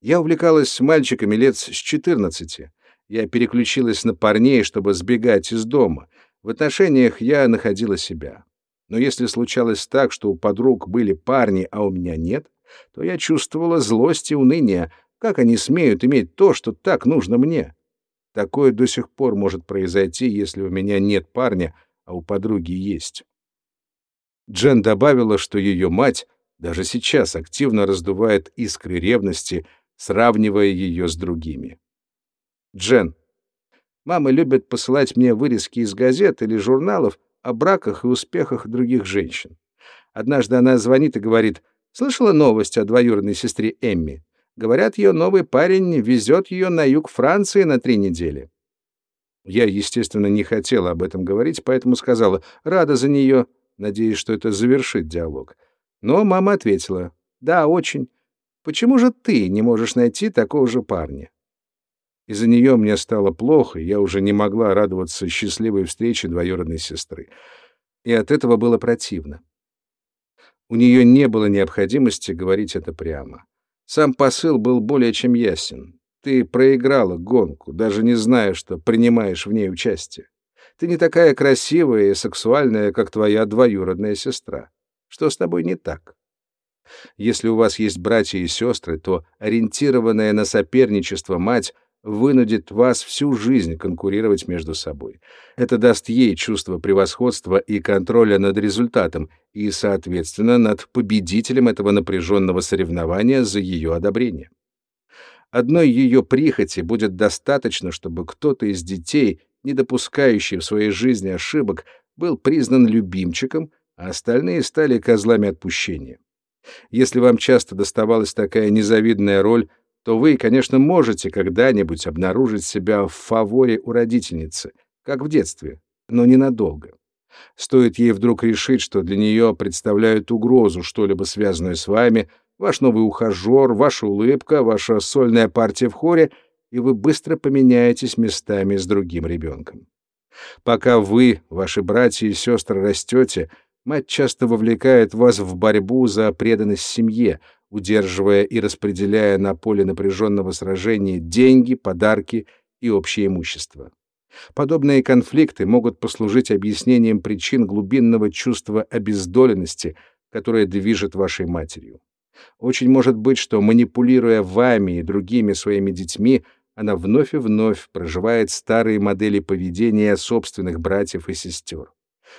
Я увлекалась мальчиками лет с 14. Я переключилась на парней, чтобы сбегать из дома. В отношениях я находила себя. Но если случалось так, что у подруг были парни, а у меня нет, то я чувствовала злость и уныние, как они смеют иметь то, что так нужно мне? Такое до сих пор может произойти, если у меня нет парня, а у подруги есть. Джен добавила, что ее мать даже сейчас активно раздувает искры ревности, сравнивая ее с другими. Джен. Мама любит посылать мне вырезки из газет или журналов о браках и успехах других женщин. Однажды она звонит и говорит, «Слышала новость о двоюродной сестре Эмми? Говорят, ее новый парень везет ее на юг Франции на три недели. Я, естественно, не хотела об этом говорить, поэтому сказала, рада за нее, надеясь, что это завершит диалог. Но мама ответила, «Да, очень. Почему же ты не можешь найти такого же парня?» Из-за нее мне стало плохо, и я уже не могла радоваться счастливой встрече двоюродной сестры. И от этого было противно. У нее не было необходимости говорить это прямо. Сам посыл был более чем ясен. Ты проиграла гонку, даже не зная, что принимаешь в ней участие. Ты не такая красивая и сексуальная, как твоя двоюродная сестра. Что с тобой не так? Если у вас есть братья и сестры, то ориентированная на соперничество мать вынудит вас всю жизнь конкурировать между собой. Это даст ей чувство превосходства и контроля над результатом и, соответственно, над победителем этого напряженного соревнования за ее одобрение. Одной ее прихоти будет достаточно, чтобы кто-то из детей, не допускающий в своей жизни ошибок, был признан любимчиком, а остальные стали козлами отпущения. Если вам часто доставалась такая незавидная роль, то вы, конечно, можете когда-нибудь обнаружить себя в фаворе у родительницы, как в детстве, но ненадолго. Стоит ей вдруг решить, что для нее представляют угрозу что-либо связанное с вами, ваш новый ухажер, ваша улыбка, ваша сольная партия в хоре, и вы быстро поменяетесь местами с другим ребенком. Пока вы, ваши братья и сестры растете, мать часто вовлекает вас в борьбу за преданность семье, удерживая и распределяя на поле напряженного сражения деньги, подарки и общее имущество. Подобные конфликты могут послужить объяснением причин глубинного чувства обездоленности, которое движет вашей матерью. Очень может быть, что, манипулируя вами и другими своими детьми, она вновь и вновь проживает старые модели поведения собственных братьев и сестер.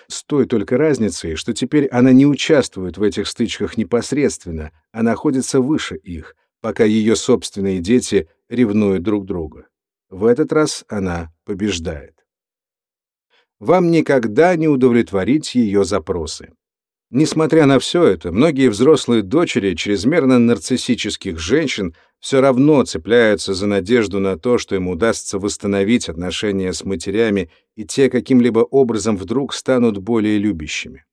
С той только разницей, что теперь она не участвует в этих стычках непосредственно, а находится выше их, пока ее собственные дети ревнуют друг друга. В этот раз она побеждает. Вам никогда не удовлетворить ее запросы. Несмотря на все это, многие взрослые дочери чрезмерно нарциссических женщин все равно цепляются за надежду на то, что им удастся восстановить отношения с матерями, и те каким-либо образом вдруг станут более любящими.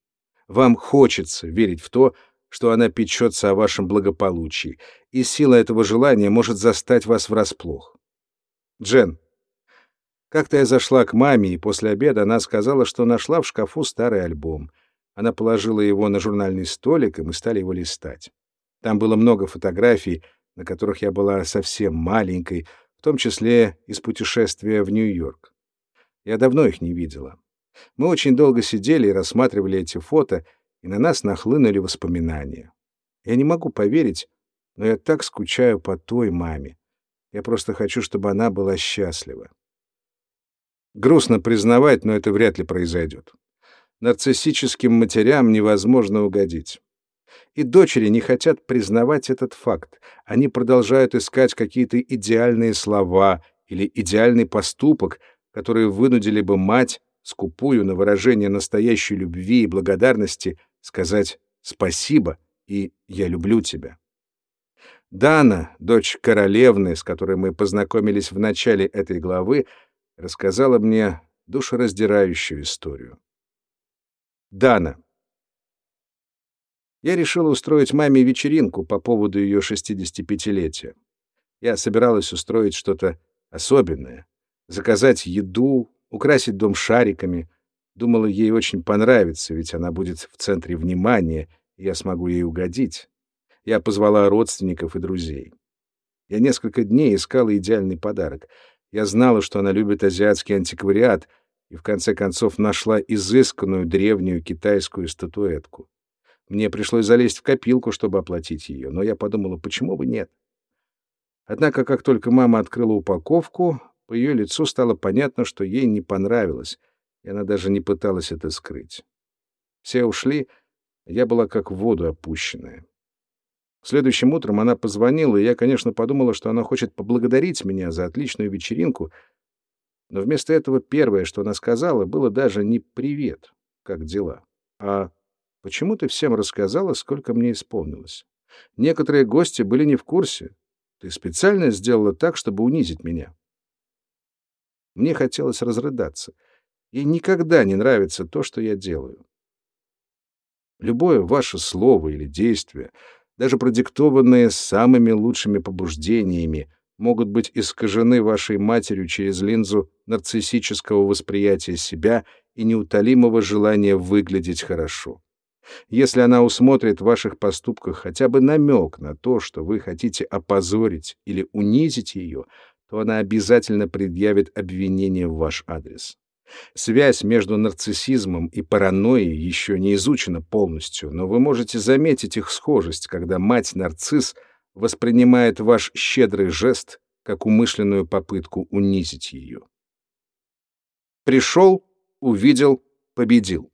Вам хочется верить в то, что она печется о вашем благополучии, и сила этого желания может застать вас врасплох. Джен, как-то я зашла к маме, и после обеда она сказала, что нашла в шкафу старый альбом — она положила его на журнальный столик, и мы стали его листать. Там было много фотографий, на которых я была совсем маленькой, в том числе из путешествия в Нью-Йорк. Я давно их не видела. Мы очень долго сидели и рассматривали эти фото, и на нас нахлынули воспоминания. Я не могу поверить, но я так скучаю по той маме. Я просто хочу, чтобы она была счастлива. Грустно признавать, но это вряд ли произойдет нарциссическим матерям невозможно угодить. И дочери не хотят признавать этот факт. Они продолжают искать какие-то идеальные слова или идеальный поступок, которые вынудили бы мать, скупую на выражение настоящей любви и благодарности, сказать «спасибо» и «я люблю тебя». Дана, дочь королевны, с которой мы познакомились в начале этой главы, рассказала мне душераздирающую историю. Дана. Я решила устроить маме вечеринку по поводу ее 65-летия. Я собиралась устроить что-то особенное, заказать еду, украсить дом шариками. Думала, ей очень понравится, ведь она будет в центре внимания, и я смогу ей угодить. Я позвала родственников и друзей. Я несколько дней искала идеальный подарок. Я знала, что она любит азиатский антиквариат — и в конце концов нашла изысканную древнюю китайскую статуэтку. Мне пришлось залезть в копилку, чтобы оплатить ее, но я подумала, почему бы нет. Однако, как только мама открыла упаковку, по ее лицу стало понятно, что ей не понравилось, и она даже не пыталась это скрыть. Все ушли, я была как в воду опущенная. Следующим утром она позвонила, и я, конечно, подумала, что она хочет поблагодарить меня за отличную вечеринку — но вместо этого первое, что она сказала, было даже не «привет, как дела», а «почему ты всем рассказала, сколько мне исполнилось?» Некоторые гости были не в курсе. Ты специально сделала так, чтобы унизить меня. Мне хотелось разрыдаться. Ей никогда не нравится то, что я делаю. Любое ваше слово или действие, даже продиктованные самыми лучшими побуждениями, могут быть искажены вашей матерью через линзу нарциссического восприятия себя и неутолимого желания выглядеть хорошо. Если она усмотрит в ваших поступках хотя бы намек на то, что вы хотите опозорить или унизить ее, то она обязательно предъявит обвинение в ваш адрес. Связь между нарциссизмом и паранойей еще не изучена полностью, но вы можете заметить их схожесть, когда мать-нарцисс воспринимает ваш щедрый жест как умышленную попытку унизить ее. Пришел, увидел, победил.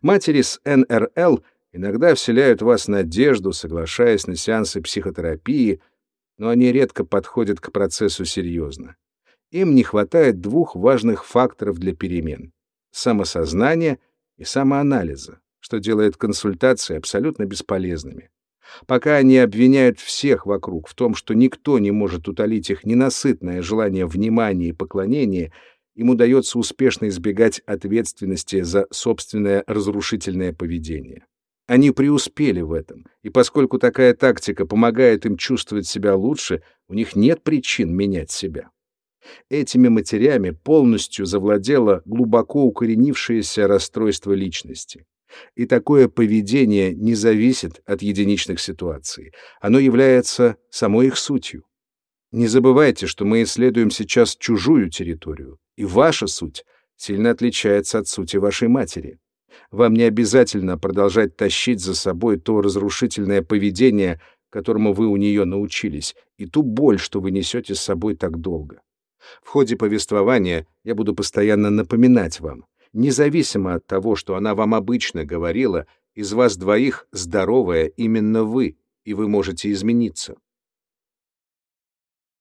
Матери с НРЛ иногда вселяют в вас надежду, соглашаясь на сеансы психотерапии, но они редко подходят к процессу серьезно. Им не хватает двух важных факторов для перемен — самосознания и самоанализа, что делает консультации абсолютно бесполезными. Пока они обвиняют всех вокруг в том, что никто не может утолить их ненасытное желание внимания и поклонения, им удается успешно избегать ответственности за собственное разрушительное поведение. Они преуспели в этом, и поскольку такая тактика помогает им чувствовать себя лучше, у них нет причин менять себя. Этими матерями полностью завладело глубоко укоренившееся расстройство личности. И такое поведение не зависит от единичных ситуаций. Оно является самой их сутью. Не забывайте, что мы исследуем сейчас чужую территорию, и ваша суть сильно отличается от сути вашей матери. Вам не обязательно продолжать тащить за собой то разрушительное поведение, которому вы у нее научились, и ту боль, что вы несете с собой так долго. В ходе повествования я буду постоянно напоминать вам, независимо от того, что она вам обычно говорила, из вас двоих здоровая именно вы, и вы можете измениться.